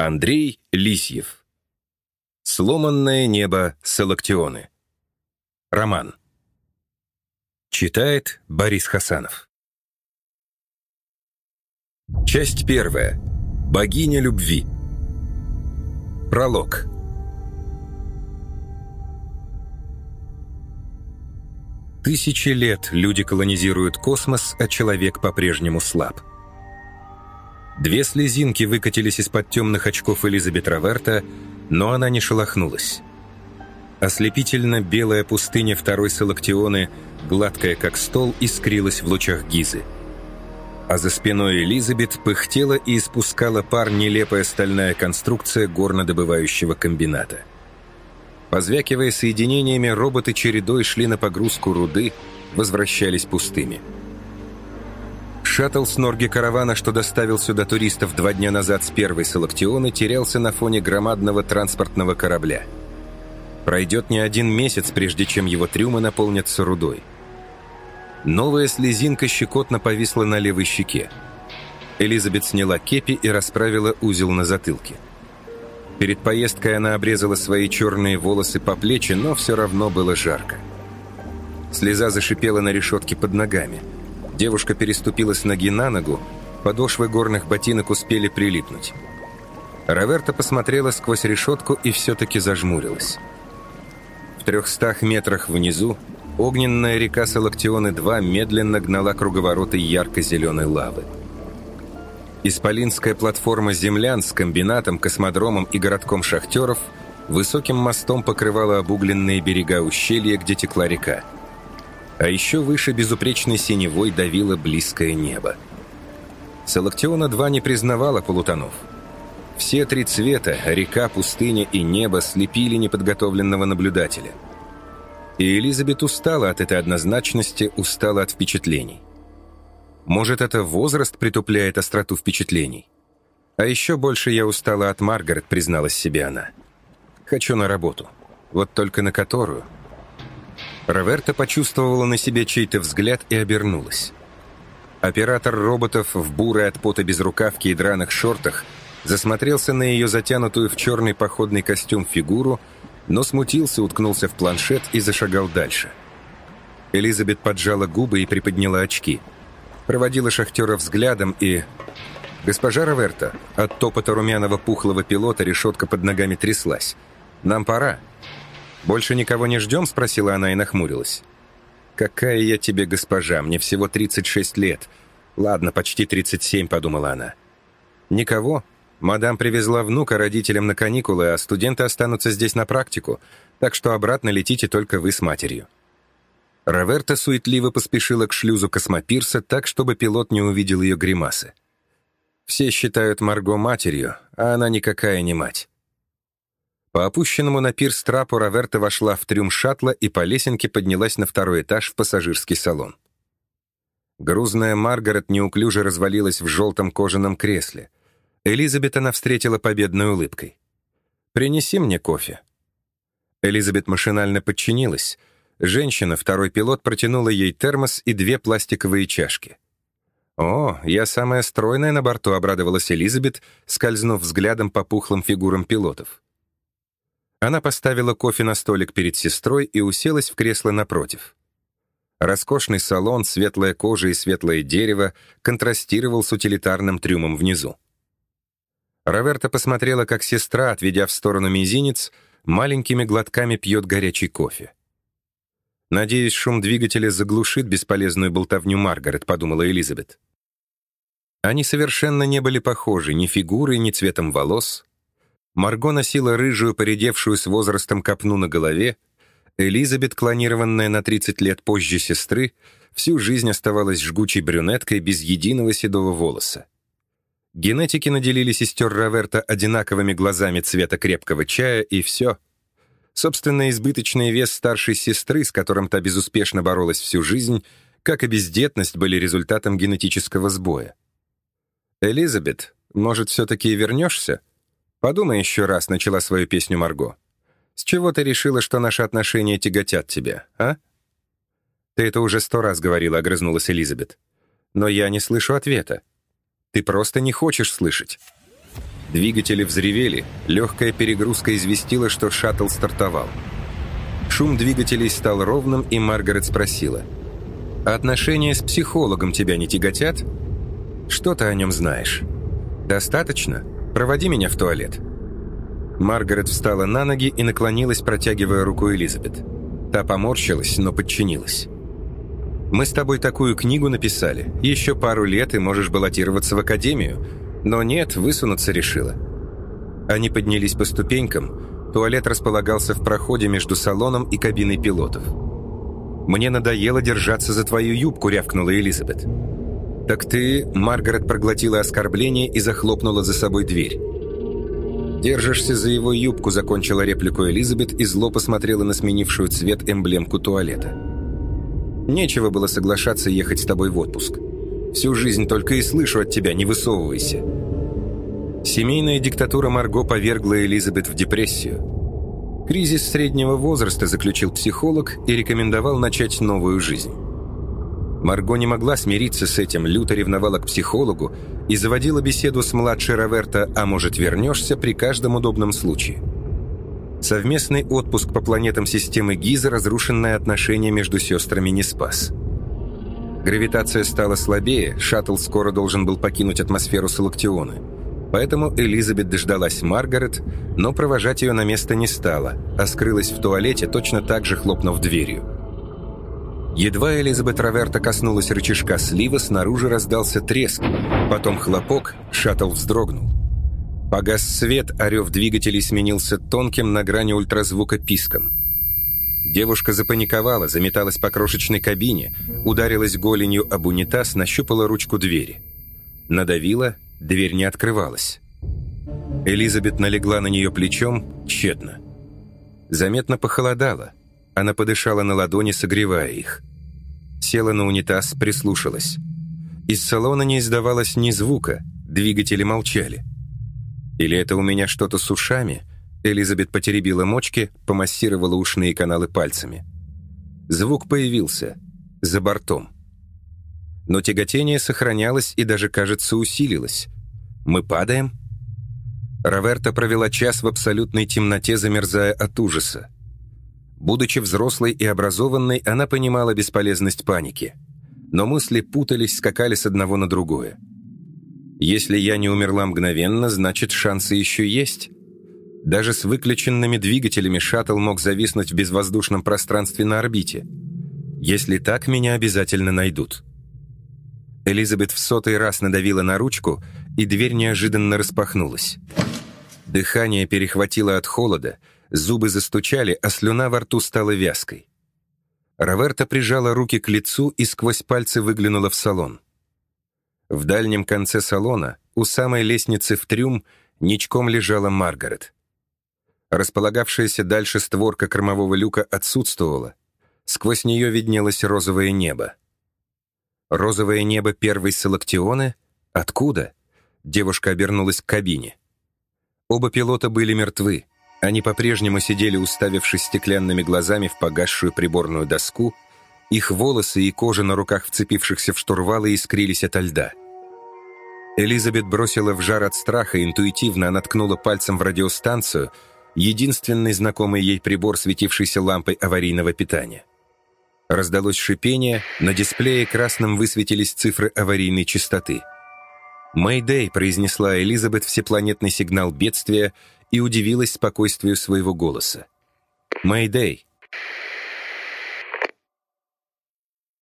Андрей Лисьев. Сломанное небо Салактионы. Роман. Читает Борис Хасанов. Часть первая. Богиня любви. Пролог. Тысячи лет люди колонизируют космос, а человек по-прежнему слаб. Две слезинки выкатились из-под темных очков Элизабет Раверта, но она не шелохнулась. Ослепительно белая пустыня второй Салактионы, гладкая как стол, искрилась в лучах Гизы. А за спиной Элизабет пыхтела и испускала пар нелепая стальная конструкция горнодобывающего комбината. Позвякивая соединениями, роботы чередой шли на погрузку руды, возвращались пустыми. Шаттл с Норги каравана, что доставил сюда туристов два дня назад с первой Салактионы, терялся на фоне громадного транспортного корабля. Пройдет не один месяц, прежде чем его трюмы наполнятся рудой. Новая слезинка щекотно повисла на левой щеке. Элизабет сняла кепи и расправила узел на затылке. Перед поездкой она обрезала свои черные волосы по плечи, но все равно было жарко. Слеза зашипела на решетке под ногами – Девушка переступила с ноги на ногу, подошвы горных ботинок успели прилипнуть. Раверта посмотрела сквозь решетку и все-таки зажмурилась. В трехстах метрах внизу огненная река Салактионы-2 медленно гнала круговороты ярко-зеленой лавы. Исполинская платформа землян с комбинатом, космодромом и городком шахтеров высоким мостом покрывала обугленные берега ущелья, где текла река. А еще выше безупречной синевой давило близкое небо. Салактиона-2 не признавала полутонов. Все три цвета — река, пустыня и небо — слепили неподготовленного наблюдателя. И Элизабет устала от этой однозначности, устала от впечатлений. Может, это возраст притупляет остроту впечатлений? А еще больше я устала от Маргарет, призналась себе она. Хочу на работу. Вот только на которую — Роверта почувствовала на себе чей-то взгляд и обернулась. Оператор роботов в бурой от пота безрукавке и драных шортах засмотрелся на ее затянутую в черный походный костюм фигуру, но смутился, уткнулся в планшет и зашагал дальше. Элизабет поджала губы и приподняла очки. Проводила шахтера взглядом и... «Госпожа Роверта, от топота румяного пухлого пилота решетка под ногами тряслась. Нам пора». «Больше никого не ждем?» — спросила она и нахмурилась. «Какая я тебе госпожа? Мне всего 36 лет. Ладно, почти 37», — подумала она. «Никого? Мадам привезла внука родителям на каникулы, а студенты останутся здесь на практику, так что обратно летите только вы с матерью». Роверта суетливо поспешила к шлюзу космопирса так, чтобы пилот не увидел ее гримасы. Все считают Марго матерью, а она никакая не мать. По опущенному на пирс трапу Раверта вошла в трюм шаттла и по лесенке поднялась на второй этаж в пассажирский салон. Грузная Маргарет неуклюже развалилась в желтом кожаном кресле. Элизабет она встретила победной улыбкой. «Принеси мне кофе». Элизабет машинально подчинилась. Женщина, второй пилот, протянула ей термос и две пластиковые чашки. «О, я самая стройная на борту», — обрадовалась Элизабет, скользнув взглядом по пухлым фигурам пилотов. Она поставила кофе на столик перед сестрой и уселась в кресло напротив. Роскошный салон, светлая кожа и светлое дерево контрастировал с утилитарным трюмом внизу. Роверта посмотрела, как сестра, отведя в сторону мизинец, маленькими глотками пьет горячий кофе. «Надеюсь, шум двигателя заглушит бесполезную болтовню Маргарет», — подумала Элизабет. Они совершенно не были похожи ни фигурой, ни цветом волос, Марго носила рыжую, поредевшую с возрастом копну на голове. Элизабет, клонированная на 30 лет позже сестры, всю жизнь оставалась жгучей брюнеткой без единого седого волоса. Генетики наделили сестер Раверта одинаковыми глазами цвета крепкого чая, и все. Собственно, избыточный вес старшей сестры, с которым та безуспешно боролась всю жизнь, как и бездетность, были результатом генетического сбоя. «Элизабет, может, все-таки вернешься?» «Подумай еще раз», — начала свою песню Марго. «С чего ты решила, что наши отношения тяготят тебя, а?» «Ты это уже сто раз говорила», — огрызнулась Элизабет. «Но я не слышу ответа. Ты просто не хочешь слышать». Двигатели взревели, легкая перегрузка известила, что шаттл стартовал. Шум двигателей стал ровным, и Маргарет спросила. «А отношения с психологом тебя не тяготят? Что ты о нем знаешь? Достаточно? Проводи меня в туалет». Маргарет встала на ноги и наклонилась, протягивая руку Элизабет. Та поморщилась, но подчинилась. «Мы с тобой такую книгу написали. Еще пару лет и можешь баллотироваться в академию. Но нет, высунуться решила». Они поднялись по ступенькам. Туалет располагался в проходе между салоном и кабиной пилотов. «Мне надоело держаться за твою юбку», — рявкнула Элизабет. «Так ты...» — Маргарет проглотила оскорбление и захлопнула за собой дверь. «Держишься за его юбку», — закончила реплику Элизабет и зло посмотрела на сменившую цвет эмблемку туалета. «Нечего было соглашаться ехать с тобой в отпуск. Всю жизнь только и слышу от тебя, не высовывайся». Семейная диктатура Марго повергла Элизабет в депрессию. Кризис среднего возраста заключил психолог и рекомендовал начать новую жизнь. Марго не могла смириться с этим, люто ревновала к психологу и заводила беседу с младшей Роверта «А может, вернешься?» при каждом удобном случае. Совместный отпуск по планетам системы Гиза разрушенное отношение между сестрами не спас. Гравитация стала слабее, шаттл скоро должен был покинуть атмосферу Салактиона. Поэтому Элизабет дождалась Маргарет, но провожать ее на место не стала, а скрылась в туалете, точно так же хлопнув дверью. Едва Элизабет Раверта коснулась рычажка слива, снаружи раздался треск, потом хлопок, шаттл вздрогнул. Погас свет, орев двигателей сменился тонким на грани ультразвука писком. Девушка запаниковала, заметалась по крошечной кабине, ударилась голенью об унитаз, нащупала ручку двери. Надавила, дверь не открывалась. Элизабет налегла на нее плечом, тщетно. Заметно похолодало. Она подышала на ладони, согревая их. Села на унитаз, прислушалась. Из салона не издавалось ни звука, двигатели молчали. Или это у меня что-то с ушами? Элизабет потеребила мочки, помассировала ушные каналы пальцами. Звук появился. За бортом. Но тяготение сохранялось и даже, кажется, усилилось. Мы падаем? Роверта провела час в абсолютной темноте, замерзая от ужаса. Будучи взрослой и образованной, она понимала бесполезность паники. Но мысли путались, скакали с одного на другое. Если я не умерла мгновенно, значит, шансы еще есть. Даже с выключенными двигателями шаттл мог зависнуть в безвоздушном пространстве на орбите. Если так, меня обязательно найдут. Элизабет в сотый раз надавила на ручку, и дверь неожиданно распахнулась. Дыхание перехватило от холода, Зубы застучали, а слюна во рту стала вязкой. Роверта прижала руки к лицу и сквозь пальцы выглянула в салон. В дальнем конце салона, у самой лестницы в трюм, ничком лежала Маргарет. Располагавшаяся дальше створка кормового люка отсутствовала. Сквозь нее виднелось розовое небо. Розовое небо первой Салактионы? Откуда? Девушка обернулась к кабине. Оба пилота были мертвы. Они по-прежнему сидели, уставившись стеклянными глазами в погасшую приборную доску, их волосы и кожа на руках, вцепившихся в штурвалы, искрились ото льда. Элизабет бросила в жар от страха, интуитивно наткнула пальцем в радиостанцию, единственный знакомый ей прибор, светившийся лампой аварийного питания. Раздалось шипение, на дисплее красным высветились цифры аварийной частоты. «Мэйдэй», — произнесла Элизабет всепланетный сигнал бедствия — и удивилась спокойствию своего голоса. «Мэйдэй!»